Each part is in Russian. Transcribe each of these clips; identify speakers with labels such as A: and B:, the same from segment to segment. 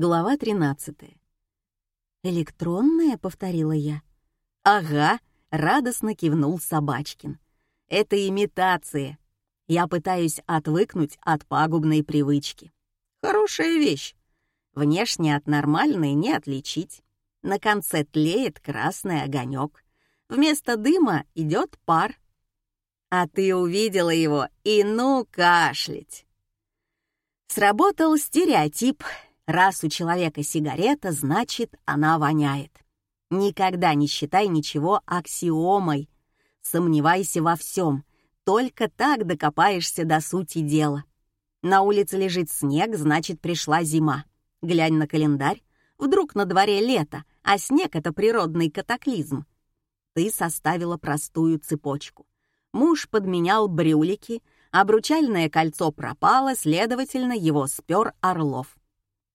A: Глава 13. «Электронная?» — повторила я.
B: «Ага», — радостно кивнул Собачкин. «Это имитация. Я пытаюсь отвыкнуть от пагубной привычки. Хорошая вещь. Внешне от нормальной не отличить. На конце тлеет красный огонек. Вместо дыма идет пар. А ты увидела его и ну кашлять. Сработал стереотип — Раз у человека сигарета, значит, она воняет. Никогда не считай ничего аксиомой. Сомневайся во всем. Только так докопаешься до сути дела. На улице лежит снег, значит, пришла зима. Глянь на календарь. Вдруг на дворе лето, а снег — это природный катаклизм. Ты составила простую цепочку. Муж подменял брюлики, обручальное кольцо пропало, следовательно, его спер Орлов.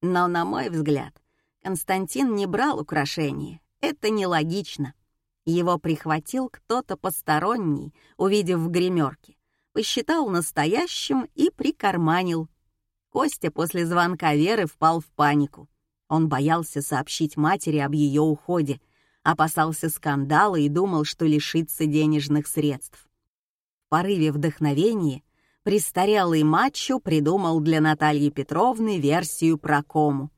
B: Но, на мой взгляд, Константин не брал украшения. Это нелогично. Его прихватил кто-то посторонний, увидев в гримерке, посчитал настоящим и прикарманил. Костя после звонка Веры впал в панику. Он боялся сообщить матери об ее уходе, опасался скандала и думал, что лишится денежных средств. В порыве вдохновения престарелый мачо придумал для Натальи Петровны версию про кому.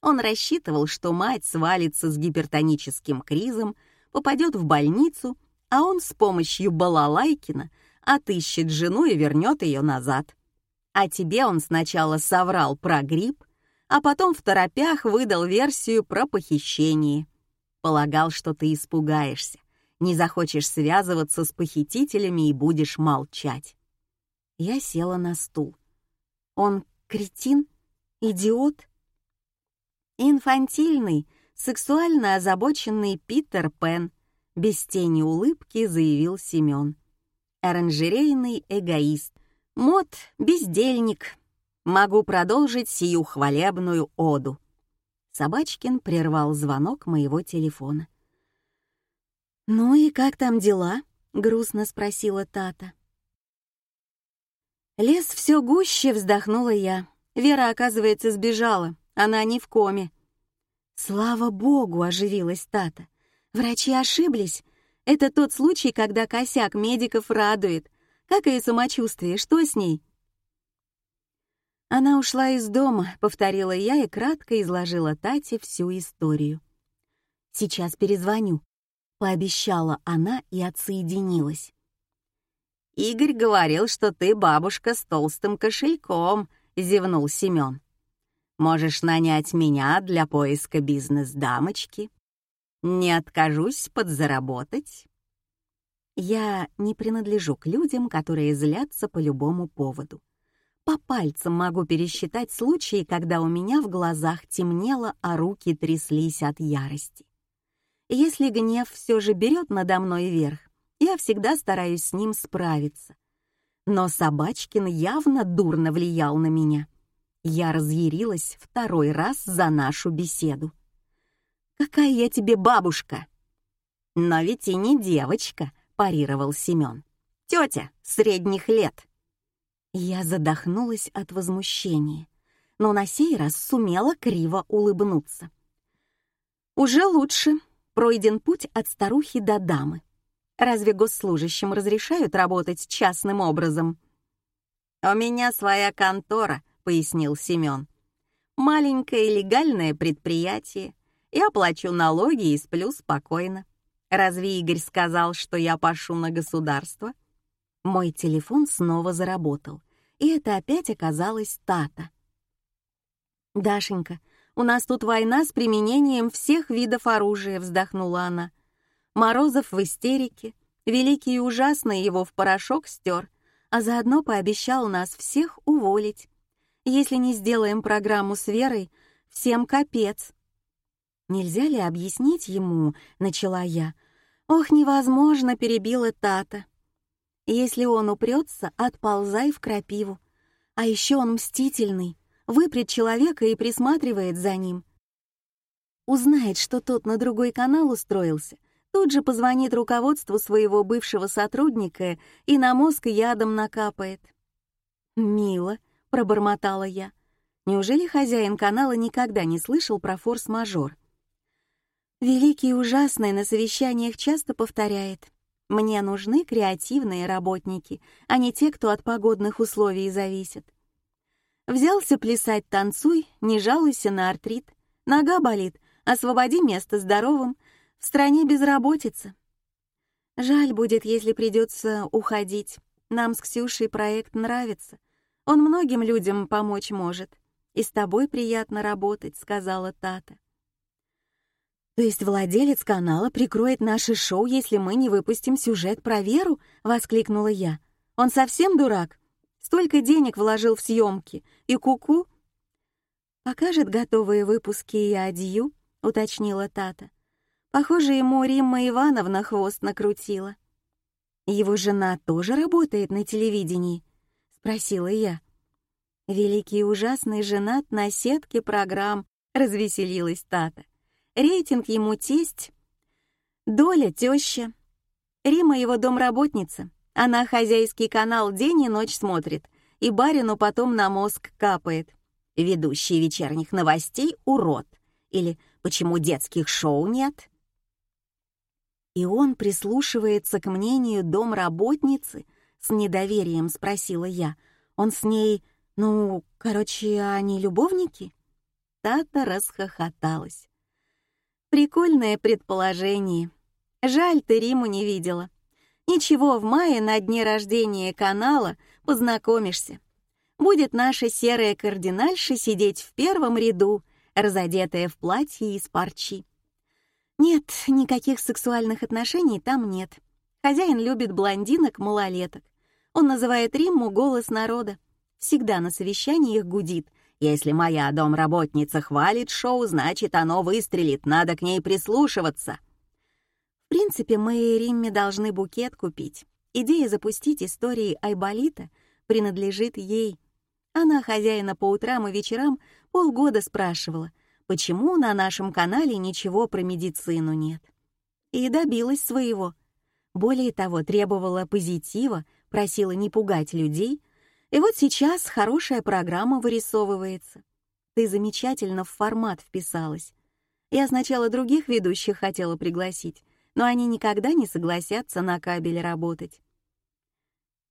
B: Он рассчитывал, что мать свалится с гипертоническим кризом, попадет в больницу, а он с помощью Балалайкина отыщет жену и вернет ее назад. А тебе он сначала соврал про грипп, а потом в торопях выдал версию про похищение. Полагал, что ты испугаешься, не захочешь связываться с похитителями и будешь молчать. Я села на стул. Он кретин? Идиот? Инфантильный, сексуально озабоченный Питер Пен, без тени улыбки заявил Семен. Оранжерейный эгоист, мод бездельник. Могу продолжить сию хвалебную оду. Собачкин прервал звонок моего телефона. «Ну и как там дела?» — грустно спросила Тата. Лес все гуще, вздохнула я. Вера, оказывается, сбежала. Она не в коме. Слава богу, оживилась Тата. Врачи ошиблись. Это тот случай, когда косяк медиков радует. Как ее самочувствие? Что с ней? Она ушла из дома, повторила я и кратко изложила Тате всю историю. Сейчас перезвоню, пообещала она и отсоединилась. Игорь говорил, что ты бабушка с толстым кошельком», — зевнул Семен. «Можешь нанять меня для поиска бизнес-дамочки. Не откажусь подзаработать». Я не принадлежу к людям, которые злятся по любому поводу. По пальцам могу пересчитать случаи, когда у меня в глазах темнело, а руки тряслись от ярости. Если гнев все же берет надо мной верх, я всегда стараюсь с ним справиться. Но Собачкин явно дурно влиял на меня. Я разъярилась второй раз за нашу беседу. «Какая я тебе бабушка!» «Но ведь и не девочка», — парировал Семен. «Тетя средних лет». Я задохнулась от возмущения, но на сей раз сумела криво улыбнуться. «Уже лучше. Пройден путь от старухи до дамы. Разве госслужащим разрешают работать частным образом? «У меня своя контора», — пояснил Семен. «Маленькое легальное предприятие. Я плачу налоги и сплю спокойно. Разве Игорь сказал, что я пошу на государство?» Мой телефон снова заработал, и это опять оказалась Тата. «Дашенька, у нас тут война с применением всех видов оружия», — вздохнула она. Морозов в истерике, великий и ужасный его в порошок стер, а заодно пообещал нас всех уволить. Если не сделаем программу с Верой, всем капец. Нельзя ли объяснить ему, начала я. Ох, невозможно, перебила Тата. Если он упрется, отползай в крапиву. А еще он мстительный, выпрет человека и присматривает за ним. Узнает, что тот на другой канал устроился, тут же позвонит руководству своего бывшего сотрудника и на мозг ядом накапает. «Мило», — пробормотала я. Неужели хозяин канала никогда не слышал про форс-мажор? Великий ужасный на совещаниях часто повторяет. Мне нужны креативные работники, а не те, кто от погодных условий зависит. Взялся плясать танцуй, не жалуйся на артрит. Нога болит, освободи место здоровым. В стране безработица. Жаль будет, если придется уходить. Нам с Ксюшей проект нравится. Он многим людям помочь может. И с тобой приятно работать», — сказала Тата. «То есть владелец канала прикроет наше шоу, если мы не выпустим сюжет про Веру?» — воскликнула я. «Он совсем дурак? Столько денег вложил в съемки. И куку. -ку. «Покажет готовые выпуски и адью», — уточнила Тата. Похоже, ему Римма Ивановна хвост накрутила. «Его жена тоже работает на телевидении?» — спросила я. «Великий ужасный женат на сетке программ», — развеселилась Тата. «Рейтинг ему тесть, доля теща. Рима его домработница, она хозяйский канал день и ночь смотрит, и барину потом на мозг капает. Ведущий вечерних новостей — урод. Или «Почему детских шоу нет?» И он прислушивается к мнению домработницы, с недоверием спросила я. Он с ней, ну, короче, они любовники? Тата расхохоталась. Прикольное предположение. Жаль, ты Риму не видела. Ничего, в мае на дне рождения канала познакомишься. Будет наша серая кардинальша сидеть в первом ряду, разодетая в платье из парчи. Нет, никаких сексуальных отношений там нет. Хозяин любит блондинок-малолеток. Он называет Римму «голос народа». Всегда на совещаниях гудит. Если моя домработница хвалит шоу, значит, оно выстрелит, надо к ней прислушиваться. В принципе, мы и Римме должны букет купить. Идея запустить истории Айболита принадлежит ей. Она хозяина по утрам и вечерам полгода спрашивала, почему на нашем канале ничего про медицину нет. И добилась своего. Более того, требовала позитива, просила не пугать людей. И вот сейчас хорошая программа вырисовывается. Ты замечательно в формат вписалась. Я сначала других ведущих хотела пригласить, но они никогда не согласятся на кабель работать.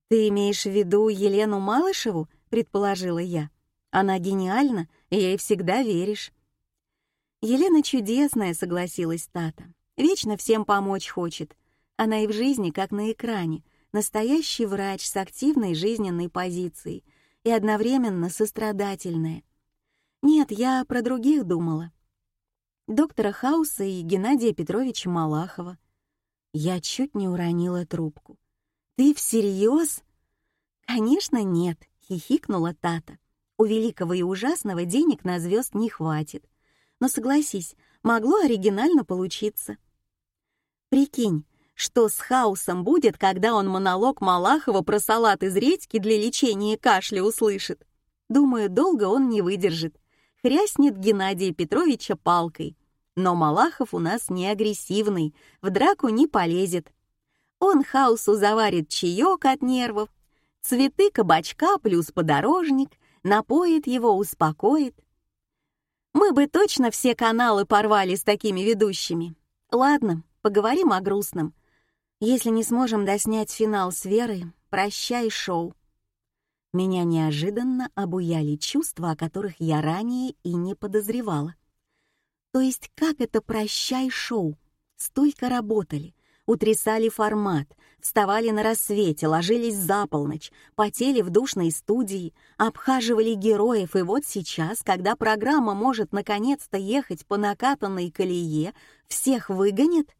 B: «Ты имеешь в виду Елену Малышеву?» — предположила я. «Она гениальна, и ей всегда веришь». «Елена чудесная», — согласилась Тата. «Вечно всем помочь хочет. Она и в жизни, как на экране, настоящий врач с активной жизненной позицией и одновременно сострадательная. Нет, я про других думала доктора Хауса и Геннадия Петровича Малахова. Я чуть не уронила трубку. «Ты всерьез?» «Конечно нет», — хихикнула Тата. «У великого и ужасного денег на звезд не хватит. Но согласись, могло оригинально получиться». «Прикинь, что с Хаусом будет, когда он монолог Малахова про салат из редьки для лечения кашля услышит? Думаю, долго он не выдержит. Хряснет Геннадия Петровича палкой. Но Малахов у нас не агрессивный, в драку не полезет. Он хаосу заварит чаек от нервов, цветы кабачка плюс подорожник, напоит его, успокоит. Мы бы точно все каналы порвали с такими ведущими. Ладно, поговорим о грустном. Если не сможем доснять финал с Верой, прощай шоу. Меня неожиданно обуяли чувства, о которых я ранее и не подозревала. То есть как это «прощай-шоу»? Столько работали, утрясали формат, вставали на рассвете, ложились за полночь, потели в душной студии, обхаживали героев, и вот сейчас, когда программа может наконец-то ехать по накатанной колее, всех выгонят?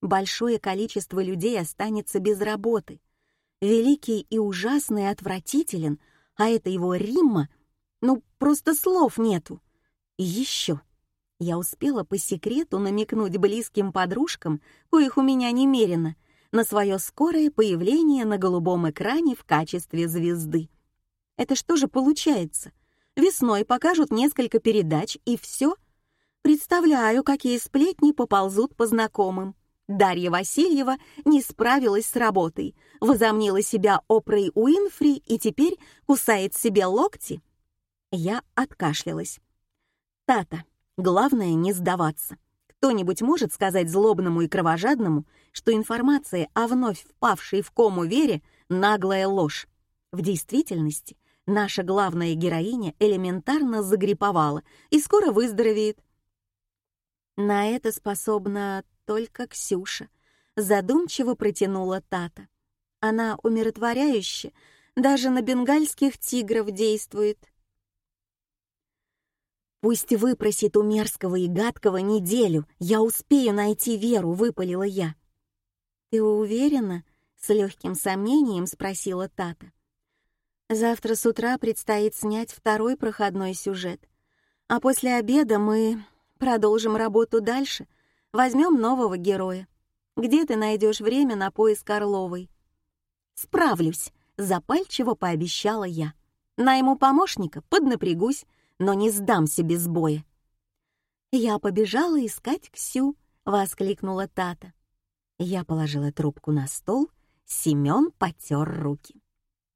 B: Большое количество людей останется без работы. Великий и ужасный отвратителен, а это его Римма, ну просто слов нету. И еще я успела по секрету намекнуть близким подружкам, коих у меня немерено, на свое скорое появление на голубом экране в качестве звезды. Это что же получается? Весной покажут несколько передач, и все? Представляю, какие сплетни поползут по знакомым. Дарья Васильева не справилась с работой, возомнила себя Опрой Уинфри и теперь кусает себе локти. Я откашлялась. «Тата, главное не сдаваться. Кто-нибудь может сказать злобному и кровожадному, что информация о вновь впавшей в кому Вере — наглая ложь? В действительности наша главная героиня элементарно загриповала и скоро выздоровеет. На это способна только Ксюша, задумчиво протянула Тата. Она умиротворяюще, даже на бенгальских тигров действует. «Пусть выпросит у мерзкого и гадкого неделю, я успею найти Веру», — выпалила я. «Ты уверена?» — с легким сомнением спросила Тата. «Завтра с утра предстоит снять второй проходной сюжет, а после обеда мы продолжим работу дальше, возьмем нового героя. Где ты найдешь время на поиск Орловой?» «Справлюсь», — запальчиво пообещала я. «Найму помощника, поднапрягусь, но не сдамся без боя». «Я побежала искать Ксю», — воскликнула Тата. Я положила трубку на стол, Семён потер руки.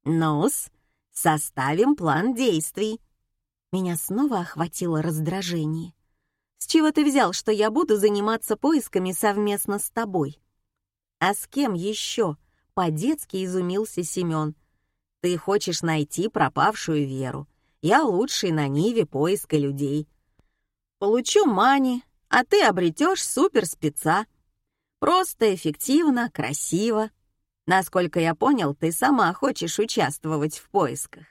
B: «Ну-с, составим план действий». Меня снова охватило раздражение. «С чего ты взял, что я буду заниматься поисками совместно с тобой?» «А с кем еще?» — по-детски изумился Семён. «Ты хочешь найти пропавшую Веру. Я лучший на Ниве поиска людей. Получу мани, а ты обретешь суперспеца. Просто, эффективно, красиво. Насколько я понял, ты сама хочешь участвовать в поисках.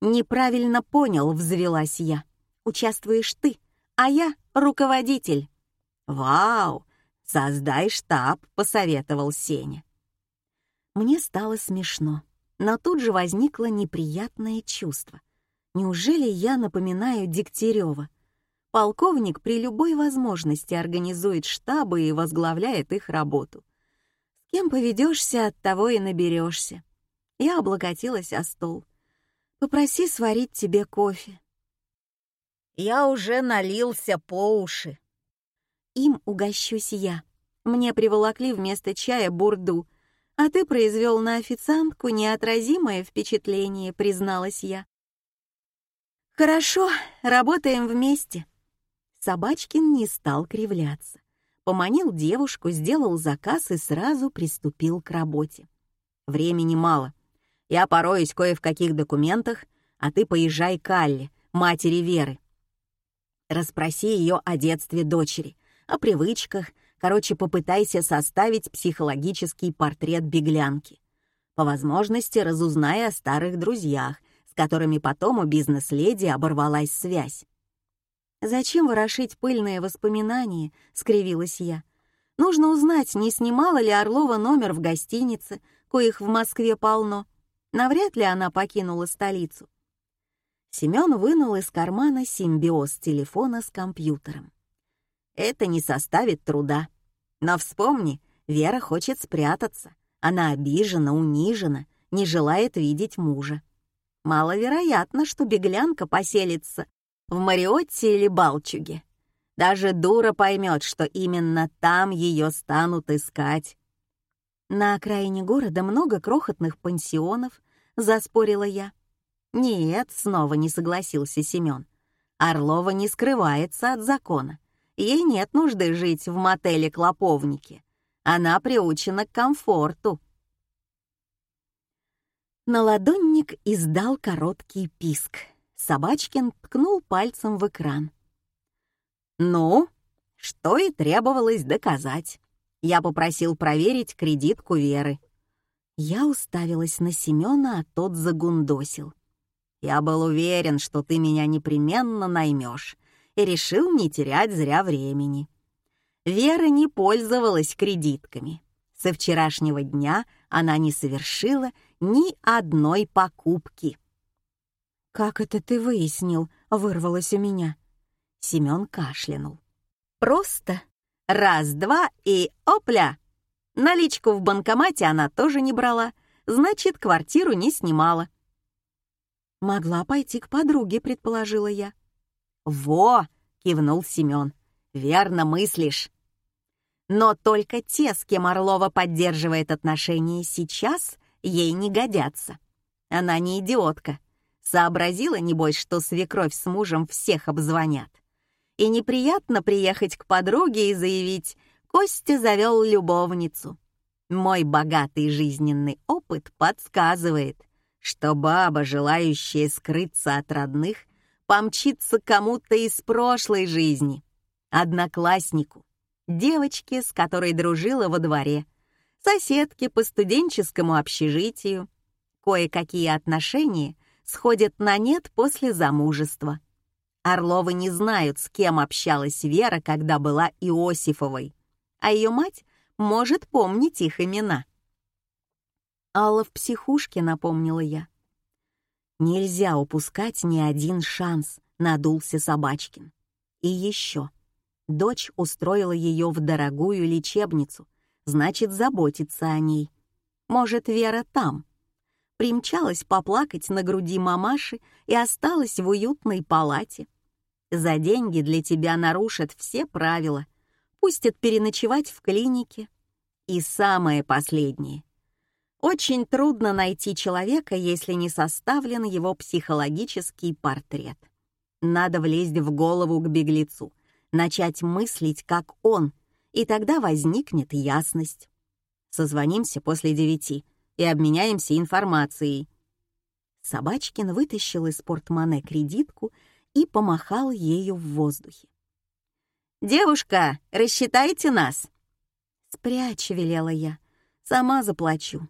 B: Неправильно понял, взвелась я. Участвуешь ты, а я руководитель. Вау, создай штаб, посоветовал Сеня. Мне стало смешно, но тут же возникло неприятное чувство. Неужели я напоминаю Дегтярева? Полковник при любой возможности организует штабы и возглавляет их работу. С кем поведешься, от того и наберешься. Я облокотилась о стол. Попроси сварить тебе кофе. Я уже налился по уши. Им угощусь я. Мне приволокли вместо чая бурду, а ты произвел на официантку неотразимое впечатление, призналась я. Хорошо, работаем вместе. Собачкин не стал кривляться. Поманил девушку, сделал заказ и сразу приступил к работе. Времени мало. Я пороюсь кое в каких документах, а ты поезжай к Алле, матери Веры. Расспроси ее о детстве дочери, о привычках, короче, попытайся составить психологический портрет беглянки. По возможности разузнай о старых друзьях, которыми потом у бизнес-леди оборвалась связь. «Зачем ворошить пыльные воспоминания?» — скривилась я. «Нужно узнать, не снимала ли Орлова номер в гостинице, коих в Москве полно. Навряд ли она покинула столицу». Семён вынул из кармана симбиоз телефона с компьютером. «Это не составит труда. Но вспомни, Вера хочет спрятаться. Она обижена, унижена, не желает видеть мужа. Маловероятно, что беглянка поселится в Мариотте или Балчуге. Даже дура поймет, что именно там ее станут искать. На окраине города много крохотных пансионов, заспорила я. Нет, снова не согласился Семен. Орлова не скрывается от закона. Ей нет нужды жить в мотеле Клоповники. Она приучена к комфорту. Наладонник издал короткий писк. Собачкин ткнул пальцем в экран. «Ну, что и требовалось доказать. Я попросил проверить кредитку Веры». Я уставилась на Семёна, а тот загундосил. «Я был уверен, что ты меня непременно наймешь, и решил не терять зря времени». Вера не пользовалась кредитками. Со вчерашнего дня она не совершила ни одной покупки. «Как это ты выяснил?» — вырвалось у меня. Семён кашлянул. «Просто раз-два и опля!» Наличку в банкомате она тоже не брала, значит, квартиру не снимала. «Могла пойти к подруге», — предположила я. «Во!» — кивнул Семён. «Верно мыслишь. Но только те, с кем Орлова поддерживает отношения сейчас, ей не годятся. Она не идиотка, Сообразила, небось, что свекровь с мужем всех обзвонят. И неприятно приехать к подруге и заявить «Костя завел любовницу». Мой богатый жизненный опыт подсказывает, что баба, желающая скрыться от родных, помчится кому-то из прошлой жизни, однокласснику, девочке, с которой дружила во дворе, соседке по студенческому общежитию. Кое-какие отношения сходят на нет после замужества. Орловы не знают, с кем общалась Вера, когда была Иосифовой, а ее мать может помнить их имена. Алла в психушке, напомнила я. Нельзя упускать ни один шанс, надулся Собачкин. И еще. Дочь устроила ее в дорогую лечебницу, значит, заботится о ней. Может, Вера там. Примчалась поплакать на груди мамаши и осталась в уютной палате. За деньги для тебя нарушат все правила, пустят переночевать в клинике. И самое последнее. Очень трудно найти человека, если не составлен его психологический портрет. Надо влезть в голову к беглецу, начать мыслить, как он, и тогда возникнет ясность. Созвонимся после девяти и обменяемся информацией. Собачкин вытащил из портмоне кредитку и помахал ею в воздухе. «Девушка, рассчитайте нас!» «Спрячь», — велела я, — «сама заплачу».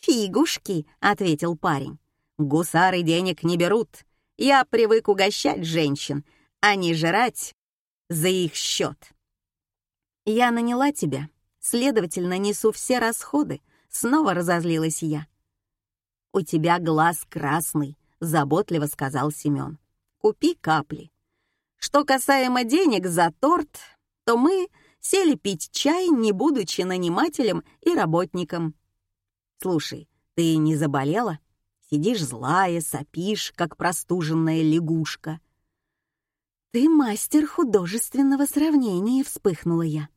B: «Фигушки», — ответил парень. «Гусары денег не берут. Я привык угощать женщин, а не жрать за их счет. Я наняла тебя, следовательно, несу все расходы, снова разозлилась я. У тебя глаз красный, заботливо сказал Семен. Купи капли. Что касаемо денег за торт, то мы сели пить чай, не будучи нанимателем и работником. Слушай, ты не заболела? Сидишь злая, сопишь, как простуженная лягушка. «Ты мастер художественного сравнения», — вспыхнула я.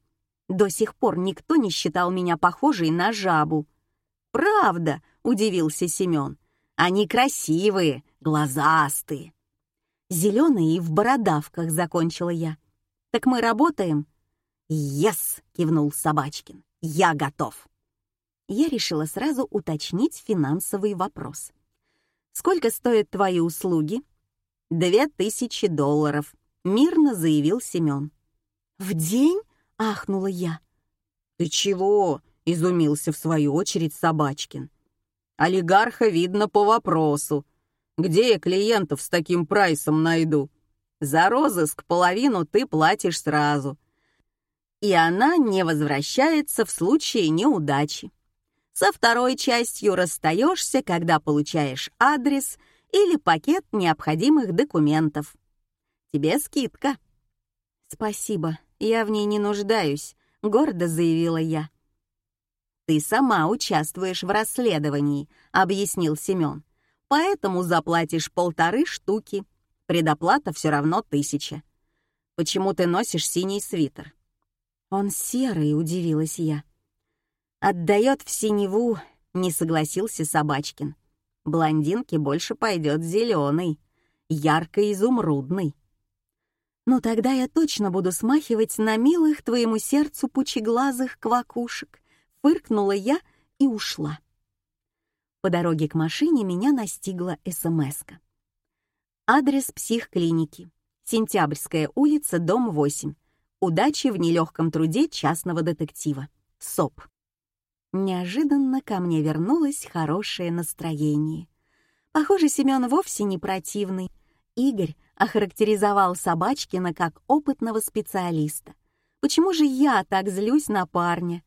B: До сих пор никто не считал меня похожей на жабу. «Правда», — удивился Семен. «Они красивые, глазастые». «Зеленые и в бородавках», — закончила я. «Так мы работаем?» «Ес!» — кивнул Собачкин. «Я готов!» Я решила сразу уточнить финансовый вопрос. «Сколько стоят твои услуги?» «Две тысячи долларов», мирно заявил Семен. «В день?» — ахнула я. «Ты чего?» — изумился в свою очередь Собачкин. «Олигарха видно по вопросу. Где я клиентов с таким прайсом найду? За розыск половину ты платишь сразу. И она не возвращается в случае неудачи. Со второй частью расстаешься, когда получаешь адрес или пакет необходимых документов тебе скидка». «Спасибо, я в ней не нуждаюсь», — гордо заявила я. «Ты сама участвуешь в расследовании», — объяснил Семен. «Поэтому заплатишь полторы штуки. Предоплата все равно тысяча. Почему ты носишь синий свитер?» «Он серый», — удивилась я. «Отдает в синеву», — не согласился Собачкин. «Блондинке больше пойдет зеленый, ярко-изумрудный». «Ну тогда я точно буду смахивать на милых твоему сердцу пучеглазых квакушек», — фыркнула я и ушла. По дороге к машине меня настигла СМСка. Адрес психклиники. Сентябрьская улица, дом 8. Удачи в нелегком труде частного детектива. СОП. Неожиданно ко мне вернулось хорошее настроение. Похоже, Семен вовсе не противный. Игорь охарактеризовал Собачкина как опытного специалиста. Почему же я так злюсь на парня?